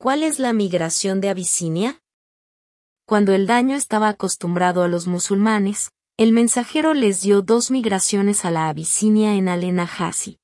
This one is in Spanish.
¿Cuál es la migración de Abisinia? Cuando el daño estaba acostumbrado a los musulmanes, el mensajero les dio dos migraciones a la Abisinia en Alenajasi.